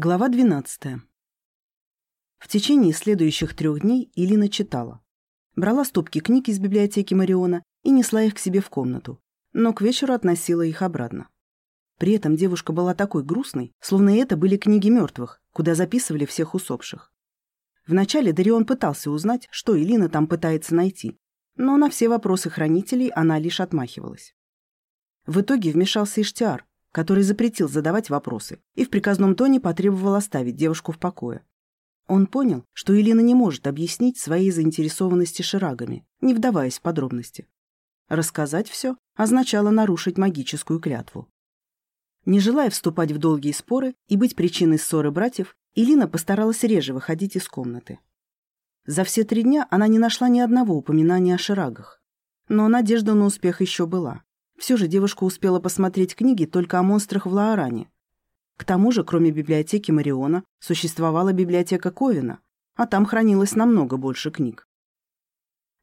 Глава 12. В течение следующих трех дней Илина читала. Брала стопки книг из библиотеки Мариона и несла их к себе в комнату, но к вечеру относила их обратно. При этом девушка была такой грустной, словно это были книги мертвых, куда записывали всех усопших. Вначале Дарион пытался узнать, что Илина там пытается найти, но на все вопросы хранителей она лишь отмахивалась. В итоге вмешался Иштиар, который запретил задавать вопросы и в приказном тоне потребовал оставить девушку в покое. Он понял, что Елена не может объяснить своей заинтересованности ширагами, не вдаваясь в подробности. Рассказать все означало нарушить магическую клятву. Не желая вступать в долгие споры и быть причиной ссоры братьев, Илина постаралась реже выходить из комнаты. За все три дня она не нашла ни одного упоминания о ширагах. Но надежда на успех еще была. Все же девушка успела посмотреть книги только о монстрах в Лаоране. К тому же, кроме библиотеки Мариона, существовала библиотека Ковина, а там хранилось намного больше книг.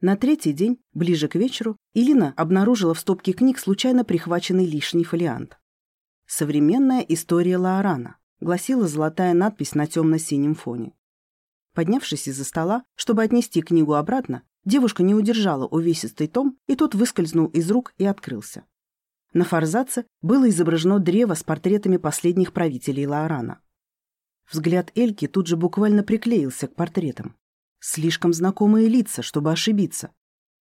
На третий день, ближе к вечеру, Илина обнаружила в стопке книг случайно прихваченный лишний фолиант. «Современная история Лаорана», гласила золотая надпись на темно-синем фоне. Поднявшись из-за стола, чтобы отнести книгу обратно, Девушка не удержала увесистый том, и тот выскользнул из рук и открылся. На форзаце было изображено древо с портретами последних правителей Лаорана. Взгляд Эльки тут же буквально приклеился к портретам. Слишком знакомые лица, чтобы ошибиться.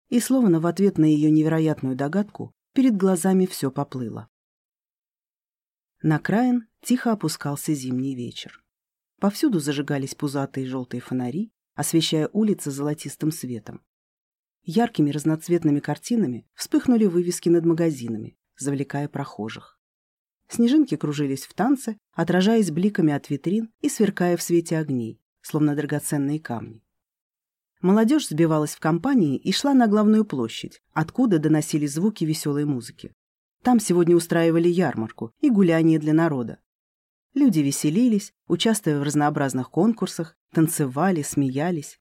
И словно в ответ на ее невероятную догадку, перед глазами все поплыло. На краен тихо опускался зимний вечер. Повсюду зажигались пузатые желтые фонари, освещая улицы золотистым светом. Яркими разноцветными картинами вспыхнули вывески над магазинами, завлекая прохожих. Снежинки кружились в танце, отражаясь бликами от витрин и сверкая в свете огней, словно драгоценные камни. Молодежь сбивалась в компании и шла на главную площадь, откуда доносились звуки веселой музыки. Там сегодня устраивали ярмарку и гуляние для народа, Люди веселились, участвуя в разнообразных конкурсах, танцевали, смеялись.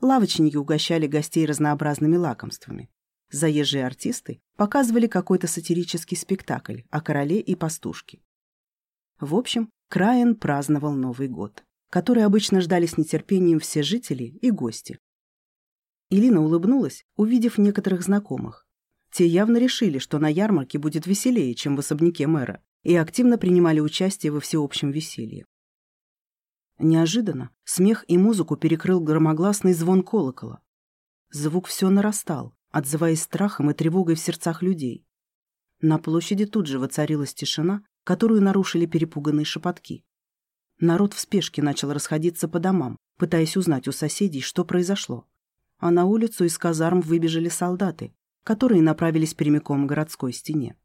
Лавочники угощали гостей разнообразными лакомствами. Заезжие артисты показывали какой-то сатирический спектакль о короле и пастушке. В общем, Краен праздновал Новый год, который обычно ждали с нетерпением все жители и гости. Илина улыбнулась, увидев некоторых знакомых. Те явно решили, что на ярмарке будет веселее, чем в особняке мэра, и активно принимали участие во всеобщем веселье. Неожиданно смех и музыку перекрыл громогласный звон колокола. Звук все нарастал, отзываясь страхом и тревогой в сердцах людей. На площади тут же воцарилась тишина, которую нарушили перепуганные шепотки. Народ в спешке начал расходиться по домам, пытаясь узнать у соседей, что произошло. А на улицу из казарм выбежали солдаты, которые направились прямиком к городской стене.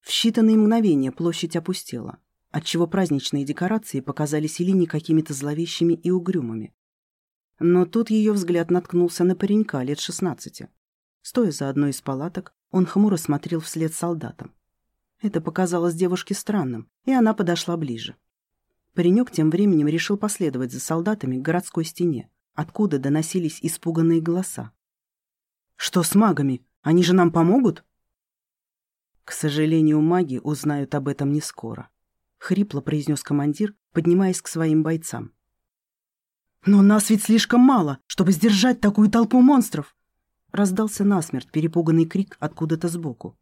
В считанные мгновения площадь опустела, отчего праздничные декорации показались Илине какими-то зловещими и угрюмыми. Но тут ее взгляд наткнулся на паренька лет шестнадцати. Стоя за одной из палаток, он хмуро смотрел вслед солдатам. Это показалось девушке странным, и она подошла ближе. Паренек тем временем решил последовать за солдатами к городской стене, откуда доносились испуганные голоса. «Что с магами? Они же нам помогут?» К сожалению, маги узнают об этом не скоро. Хрипло произнес командир, поднимаясь к своим бойцам. «Но нас ведь слишком мало, чтобы сдержать такую толпу монстров!» Раздался насмерть перепуганный крик откуда-то сбоку.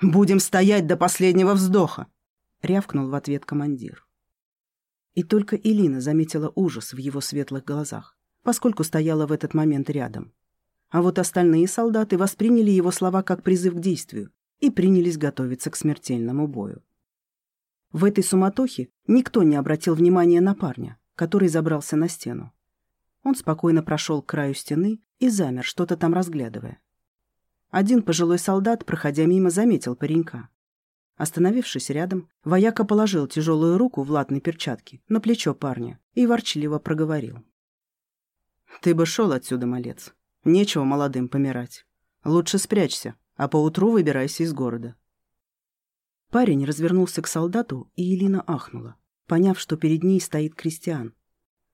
«Будем стоять до последнего вздоха!» — рявкнул в ответ командир. И только Илина заметила ужас в его светлых глазах, поскольку стояла в этот момент рядом. А вот остальные солдаты восприняли его слова как призыв к действию и принялись готовиться к смертельному бою. В этой суматохе никто не обратил внимания на парня, который забрался на стену. Он спокойно прошел к краю стены и замер, что-то там разглядывая. Один пожилой солдат, проходя мимо, заметил паренька. Остановившись рядом, вояка положил тяжелую руку в латной перчатке на плечо парня и ворчливо проговорил. «Ты бы шел отсюда, малец. Нечего молодым помирать. Лучше спрячься, а поутру выбирайся из города. Парень развернулся к солдату, и Елина ахнула, поняв, что перед ней стоит крестьян.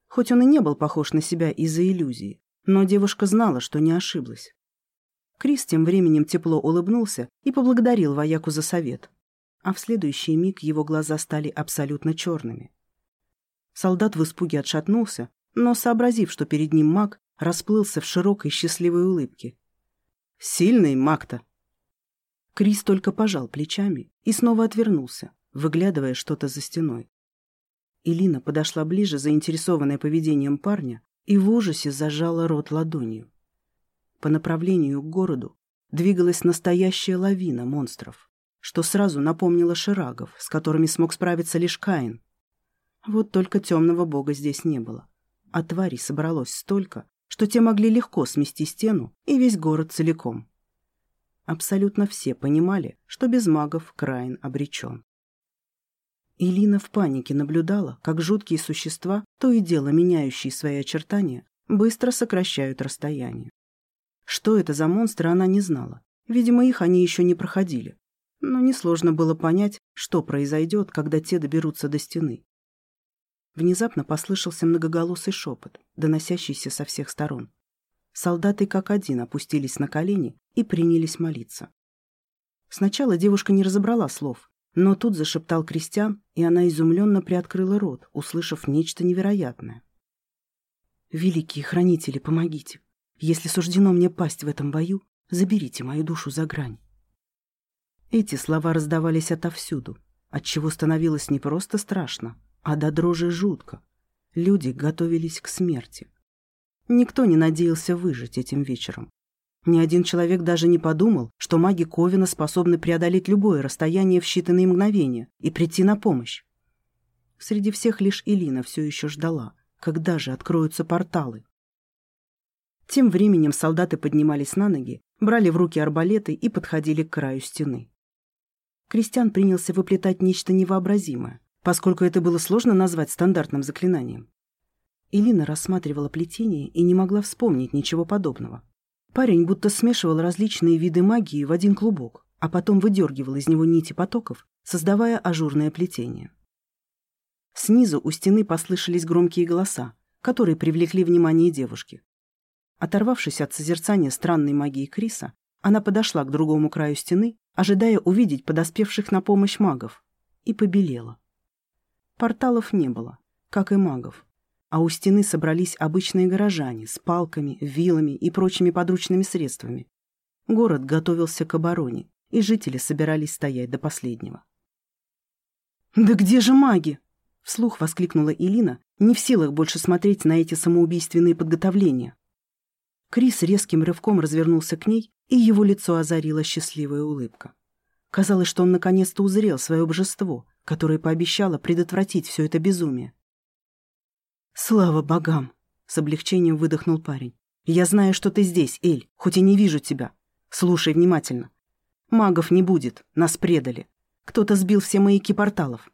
Хоть он и не был похож на себя из-за иллюзии, но девушка знала, что не ошиблась. Крис тем временем тепло улыбнулся и поблагодарил вояку за совет. А в следующий миг его глаза стали абсолютно черными, Солдат в испуге отшатнулся, но, сообразив, что перед ним маг, расплылся в широкой счастливой улыбке. «Сильный маг-то!» Крис только пожал плечами и снова отвернулся, выглядывая что-то за стеной. Илина подошла ближе, заинтересованная поведением парня, и в ужасе зажала рот ладонью. По направлению к городу двигалась настоящая лавина монстров, что сразу напомнило ширагов, с которыми смог справиться лишь Каин. Вот только темного бога здесь не было, а тварей собралось столько, что те могли легко смести стену и весь город целиком. Абсолютно все понимали, что без магов Краин обречен. Илина в панике наблюдала, как жуткие существа, то и дело меняющие свои очертания, быстро сокращают расстояние. Что это за монстры, она не знала. Видимо, их они еще не проходили. Но несложно было понять, что произойдет, когда те доберутся до стены. Внезапно послышался многоголосый шепот, доносящийся со всех сторон. Солдаты как один опустились на колени и принялись молиться. Сначала девушка не разобрала слов, но тут зашептал Кристиан, и она изумленно приоткрыла рот, услышав нечто невероятное. «Великие хранители, помогите! Если суждено мне пасть в этом бою, заберите мою душу за грань». Эти слова раздавались отовсюду, отчего становилось не просто страшно, а до дрожи жутко. Люди готовились к смерти. Никто не надеялся выжить этим вечером. Ни один человек даже не подумал, что маги Ковина способны преодолеть любое расстояние в считанные мгновения и прийти на помощь. Среди всех лишь Илина все еще ждала, когда же откроются порталы. Тем временем солдаты поднимались на ноги, брали в руки арбалеты и подходили к краю стены. Кристиан принялся выплетать нечто невообразимое, поскольку это было сложно назвать стандартным заклинанием. Илина рассматривала плетение и не могла вспомнить ничего подобного. Парень будто смешивал различные виды магии в один клубок, а потом выдергивал из него нити потоков, создавая ажурное плетение. Снизу у стены послышались громкие голоса, которые привлекли внимание девушки. Оторвавшись от созерцания странной магии Криса, она подошла к другому краю стены, ожидая увидеть подоспевших на помощь магов, и побелела. Порталов не было, как и магов а у стены собрались обычные горожане с палками, вилами и прочими подручными средствами. Город готовился к обороне, и жители собирались стоять до последнего. «Да где же маги?» — вслух воскликнула Илина, не в силах больше смотреть на эти самоубийственные подготовления. Крис резким рывком развернулся к ней, и его лицо озарила счастливая улыбка. Казалось, что он наконец-то узрел свое божество, которое пообещало предотвратить все это безумие. «Слава богам!» — с облегчением выдохнул парень. «Я знаю, что ты здесь, Эль, хоть и не вижу тебя. Слушай внимательно. Магов не будет, нас предали. Кто-то сбил все маяки порталов.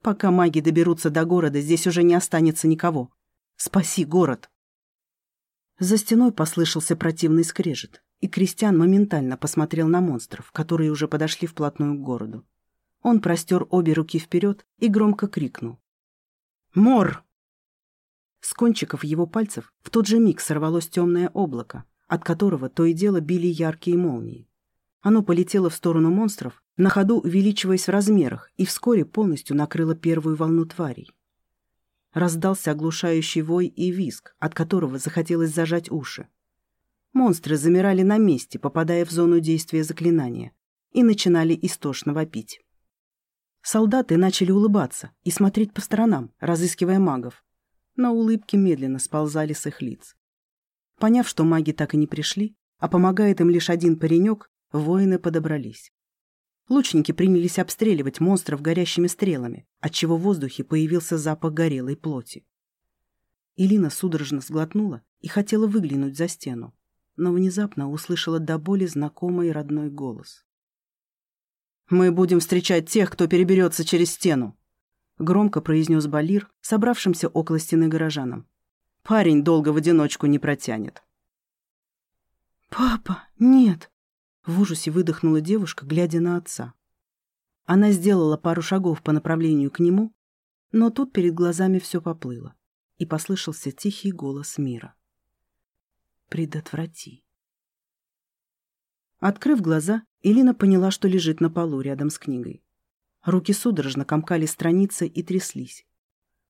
Пока маги доберутся до города, здесь уже не останется никого. Спаси город!» За стеной послышался противный скрежет, и Кристиан моментально посмотрел на монстров, которые уже подошли вплотную к городу. Он простер обе руки вперед и громко крикнул. «Мор!» С кончиков его пальцев в тот же миг сорвалось темное облако, от которого то и дело били яркие молнии. Оно полетело в сторону монстров, на ходу увеличиваясь в размерах, и вскоре полностью накрыло первую волну тварей. Раздался оглушающий вой и визг, от которого захотелось зажать уши. Монстры замирали на месте, попадая в зону действия заклинания, и начинали истошно вопить. Солдаты начали улыбаться и смотреть по сторонам, разыскивая магов, но улыбки медленно сползали с их лиц. Поняв, что маги так и не пришли, а помогает им лишь один паренек, воины подобрались. Лучники принялись обстреливать монстров горящими стрелами, отчего в воздухе появился запах горелой плоти. Илина судорожно сглотнула и хотела выглянуть за стену, но внезапно услышала до боли знакомый родной голос. «Мы будем встречать тех, кто переберется через стену!» — громко произнес Балир, собравшимся около стены горожанам. «Парень долго в одиночку не протянет». «Папа, нет!» — в ужасе выдохнула девушка, глядя на отца. Она сделала пару шагов по направлению к нему, но тут перед глазами все поплыло, и послышался тихий голос мира. «Предотврати». Открыв глаза, Элина поняла, что лежит на полу рядом с книгой. Руки судорожно комкали страницы и тряслись.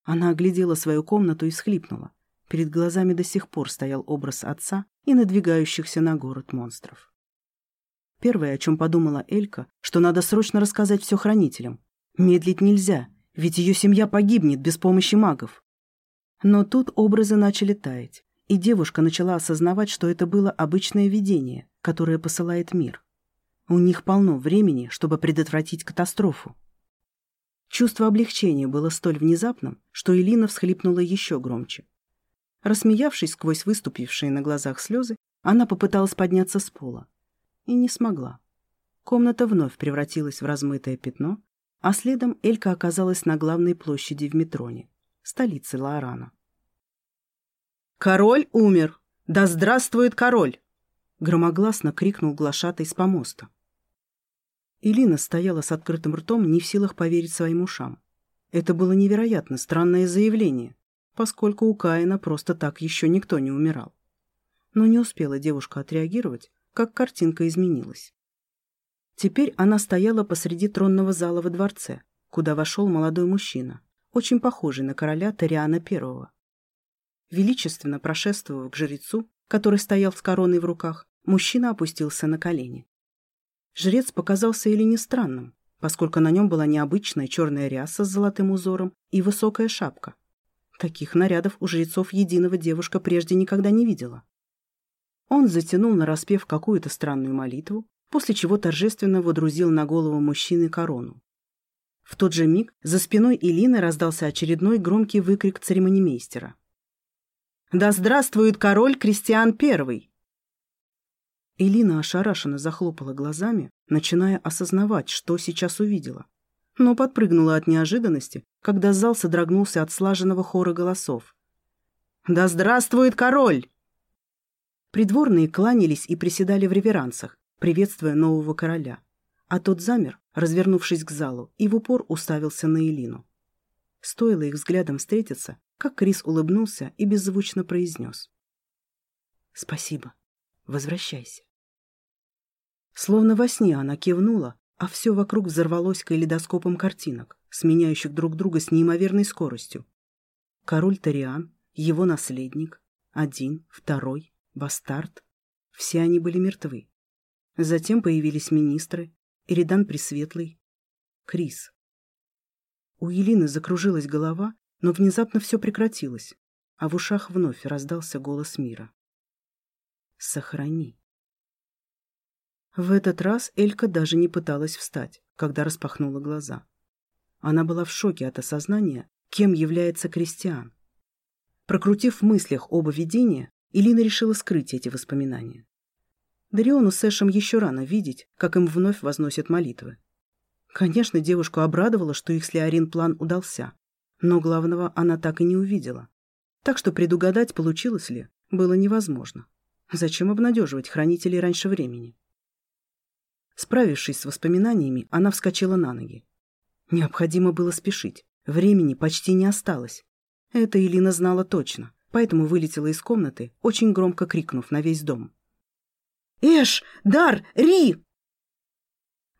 Она оглядела свою комнату и всхлипнула. Перед глазами до сих пор стоял образ отца и надвигающихся на город монстров. Первое, о чем подумала Элька, что надо срочно рассказать все хранителям. Медлить нельзя, ведь ее семья погибнет без помощи магов. Но тут образы начали таять, и девушка начала осознавать, что это было обычное видение, которое посылает мир. У них полно времени, чтобы предотвратить катастрофу. Чувство облегчения было столь внезапным, что Элина всхлипнула еще громче. Рассмеявшись сквозь выступившие на глазах слезы, она попыталась подняться с пола. И не смогла. Комната вновь превратилась в размытое пятно, а следом Элька оказалась на главной площади в Метроне, столице Лаорана. «Король умер! Да здравствует король!» Громогласно крикнул глашатай с помоста. Илина стояла с открытым ртом, не в силах поверить своим ушам. Это было невероятно странное заявление, поскольку у Каина просто так еще никто не умирал. Но не успела девушка отреагировать, как картинка изменилась. Теперь она стояла посреди тронного зала во дворце, куда вошел молодой мужчина, очень похожий на короля Ториана I. Величественно прошествовав к жрецу, который стоял с короной в руках, мужчина опустился на колени. Жрец показался Элине странным, поскольку на нем была необычная черная ряса с золотым узором и высокая шапка. Таких нарядов у жрецов единого девушка прежде никогда не видела. Он затянул на распев какую-то странную молитву, после чего торжественно водрузил на голову мужчины корону. В тот же миг за спиной Илины раздался очередной громкий выкрик церемонимейстера. «Да здравствует король Кристиан Первый!» Элина ошарашенно захлопала глазами, начиная осознавать, что сейчас увидела. Но подпрыгнула от неожиданности, когда зал содрогнулся от слаженного хора голосов. «Да здравствует король!» Придворные кланялись и приседали в реверансах, приветствуя нового короля. А тот замер, развернувшись к залу, и в упор уставился на Элину. Стоило их взглядом встретиться, как Крис улыбнулся и беззвучно произнес. «Спасибо. Возвращайся». Словно во сне она кивнула, а все вокруг взорвалось калейдоскопом картинок, сменяющих друг друга с неимоверной скоростью. Король Ториан, его наследник, один, второй, бастард. Все они были мертвы. Затем появились министры, Эридан Пресветлый, Крис. У Елины закружилась голова, но внезапно все прекратилось, а в ушах вновь раздался голос мира. «Сохрани». В этот раз Элька даже не пыталась встать, когда распахнула глаза. Она была в шоке от осознания, кем является Кристиан. Прокрутив в мыслях оба видения, Элина решила скрыть эти воспоминания. Дариону с Эшем еще рано видеть, как им вновь возносят молитвы. Конечно, девушку обрадовало, что их с Леорин план удался, но главного она так и не увидела. Так что предугадать, получилось ли, было невозможно. Зачем обнадеживать хранителей раньше времени? Справившись с воспоминаниями, она вскочила на ноги. Необходимо было спешить. Времени почти не осталось. Это Илина знала точно, поэтому вылетела из комнаты, очень громко крикнув на весь дом. «Эш! Дар! Ри!»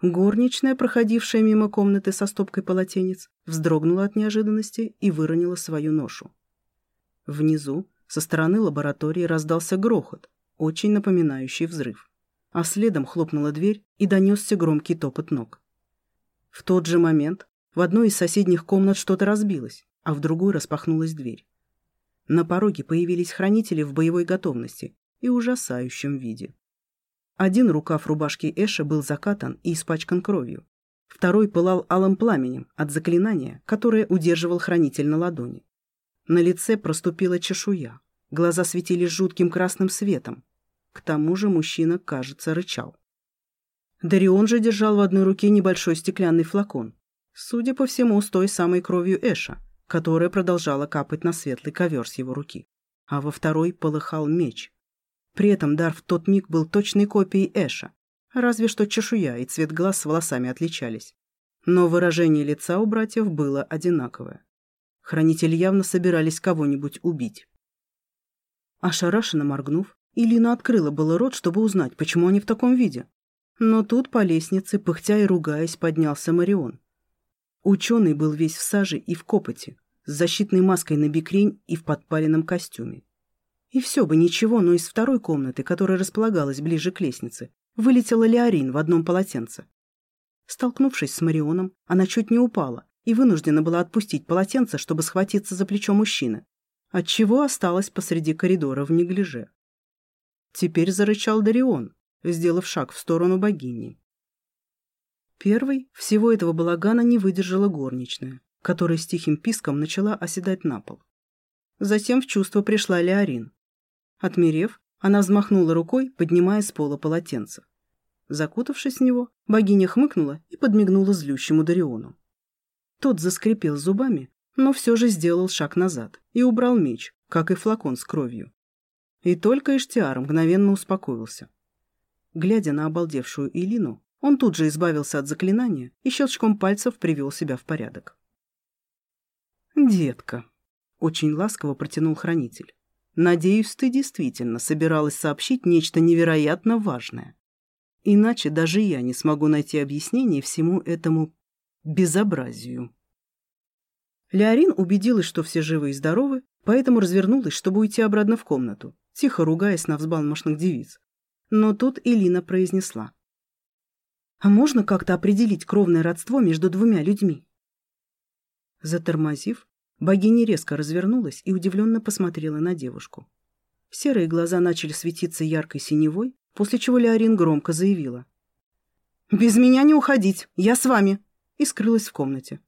Горничная, проходившая мимо комнаты со стопкой полотенец, вздрогнула от неожиданности и выронила свою ношу. Внизу, со стороны лаборатории, раздался грохот, очень напоминающий взрыв. А следом хлопнула дверь и донесся громкий топот ног. В тот же момент в одной из соседних комнат что-то разбилось, а в другой распахнулась дверь. На пороге появились хранители в боевой готовности и ужасающем виде. Один рукав рубашки Эша был закатан и испачкан кровью. Второй пылал алым пламенем от заклинания, которое удерживал хранитель на ладони. На лице проступила чешуя. Глаза светились жутким красным светом. К тому же мужчина, кажется, рычал. Дарион же держал в одной руке небольшой стеклянный флакон. Судя по всему, с той самой кровью Эша, которая продолжала капать на светлый ковер с его руки. А во второй полыхал меч, при этом дар в тот миг был точной копией Эша, разве что чешуя и цвет глаз с волосами отличались. Но выражение лица у братьев было одинаковое. Хранители явно собирались кого-нибудь убить. Ошарашенно моргнув, Илина открыла было рот, чтобы узнать, почему они в таком виде. Но тут по лестнице, пыхтя и ругаясь, поднялся Марион. Ученый был весь в саже и в копоти. с защитной маской на бикрень и в подпаленном костюме. И все бы ничего, но из второй комнаты, которая располагалась ближе к лестнице, вылетела Леорин в одном полотенце. Столкнувшись с Марионом, она чуть не упала и вынуждена была отпустить полотенце, чтобы схватиться за плечо мужчины, отчего осталась посреди коридора в неглиже. Теперь зарычал Дарион, сделав шаг в сторону богини. Первой всего этого балагана не выдержала горничная, которая с тихим писком начала оседать на пол. Затем в чувство пришла Леорин. Отмерев, она взмахнула рукой, поднимая с пола полотенце. Закутавшись в него, богиня хмыкнула и подмигнула злющему Дариону. Тот заскрипел зубами, но все же сделал шаг назад и убрал меч, как и флакон с кровью. И только Иштиар мгновенно успокоился. Глядя на обалдевшую Илину, он тут же избавился от заклинания и щелчком пальцев привел себя в порядок. «Детка», — очень ласково протянул хранитель, «надеюсь, ты действительно собиралась сообщить нечто невероятно важное. Иначе даже я не смогу найти объяснение всему этому безобразию». Леорин убедилась, что все живы и здоровы, поэтому развернулась, чтобы уйти обратно в комнату, тихо ругаясь на взбалмошных девиц. Но тут Элина произнесла. «А можно как-то определить кровное родство между двумя людьми?» Затормозив, богиня резко развернулась и удивленно посмотрела на девушку. Серые глаза начали светиться яркой синевой, после чего Леорин громко заявила. «Без меня не уходить! Я с вами!» и скрылась в комнате.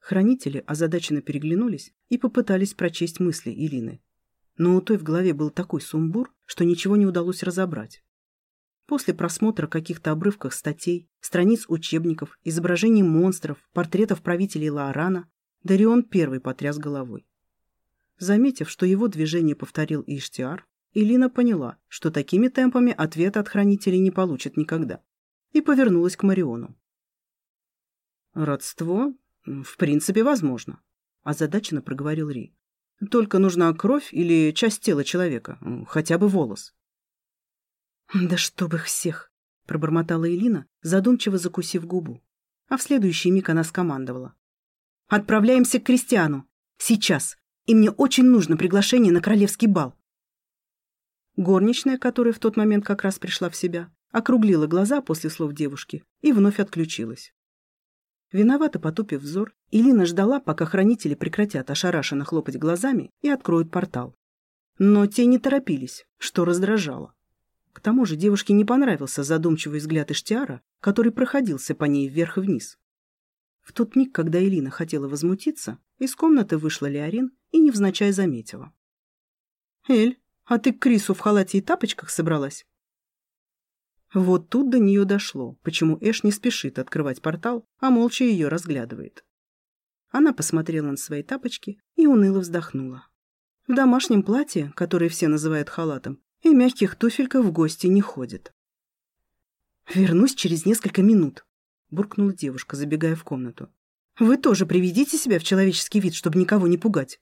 Хранители озадаченно переглянулись и попытались прочесть мысли Илины. Но у той в голове был такой сумбур, что ничего не удалось разобрать. После просмотра каких-то обрывков статей, страниц учебников, изображений монстров, портретов правителей Лаарана, Дарион первый потряс головой. Заметив, что его движение повторил Иштиар, Илина поняла, что такими темпами ответа от хранителей не получит никогда, и повернулась к Мариону. «Родство? В принципе, возможно», – озадаченно проговорил Ри. «Только нужна кровь или часть тела человека, хотя бы волос». «Да чтоб их всех!» — пробормотала Элина, задумчиво закусив губу. А в следующий миг она скомандовала. «Отправляемся к Кристиану! Сейчас! И мне очень нужно приглашение на королевский бал!» Горничная, которая в тот момент как раз пришла в себя, округлила глаза после слов девушки и вновь отключилась. Виновато потупив взор, Илина ждала, пока хранители прекратят ошарашенно хлопать глазами и откроют портал. Но те не торопились, что раздражало. К тому же девушке не понравился задумчивый взгляд Иштиара, который проходился по ней вверх вниз. В тот миг, когда Элина хотела возмутиться, из комнаты вышла Леорин и невзначай заметила. «Эль, а ты к Крису в халате и тапочках собралась?» Вот тут до нее дошло, почему Эш не спешит открывать портал, а молча ее разглядывает. Она посмотрела на свои тапочки и уныло вздохнула. В домашнем платье, которое все называют халатом, и мягких туфельков в гости не ходит. «Вернусь через несколько минут», — буркнула девушка, забегая в комнату. «Вы тоже приведите себя в человеческий вид, чтобы никого не пугать».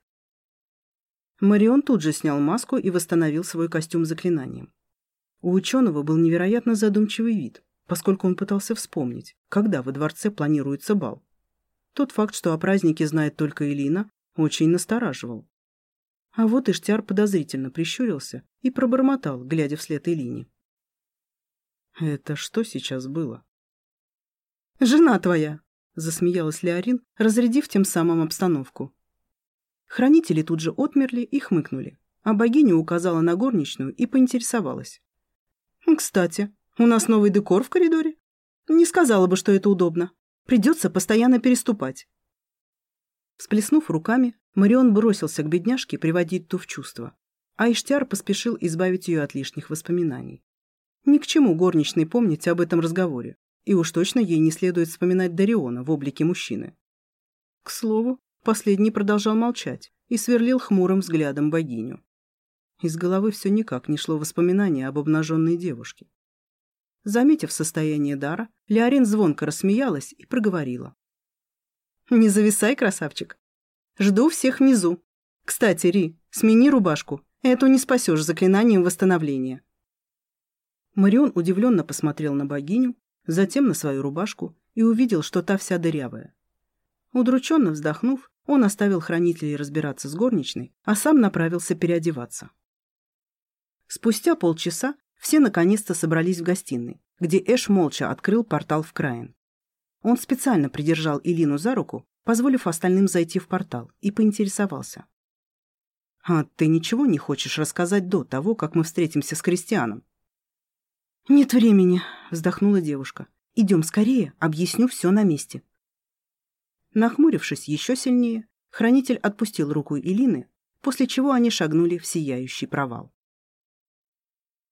Марион тут же снял маску и восстановил свой костюм заклинанием. У ученого был невероятно задумчивый вид, поскольку он пытался вспомнить, когда во дворце планируется бал. Тот факт, что о празднике знает только Элина, очень настораживал. А вот Иштяр подозрительно прищурился и пробормотал, глядя вслед Элине. «Это что сейчас было?» «Жена твоя!» — засмеялась Леорин, разрядив тем самым обстановку. Хранители тут же отмерли и хмыкнули, а богиня указала на горничную и поинтересовалась. «Кстати, у нас новый декор в коридоре. Не сказала бы, что это удобно. Придется постоянно переступать». Всплеснув руками, Марион бросился к бедняжке приводить ту в чувство, а Иштяр поспешил избавить ее от лишних воспоминаний. Ни к чему горничной помнить об этом разговоре, и уж точно ей не следует вспоминать Дариона в облике мужчины. К слову, последний продолжал молчать и сверлил хмурым взглядом богиню. Из головы все никак не шло воспоминание об обнаженной девушке. Заметив состояние дара, Леорин звонко рассмеялась и проговорила. «Не зависай, красавчик. Жду всех внизу. Кстати, Ри, смени рубашку. Эту не спасешь заклинанием восстановления. Марион удивленно посмотрел на богиню, затем на свою рубашку и увидел, что та вся дырявая. Удрученно вздохнув, он оставил хранителей разбираться с горничной, а сам направился переодеваться. Спустя полчаса все наконец-то собрались в гостиной, где Эш молча открыл портал в Краин. Он специально придержал Илину за руку, позволив остальным зайти в портал, и поинтересовался. «А ты ничего не хочешь рассказать до того, как мы встретимся с Кристианом?» «Нет времени», — вздохнула девушка. «Идем скорее, объясню все на месте». Нахмурившись еще сильнее, хранитель отпустил руку Илины, после чего они шагнули в сияющий провал.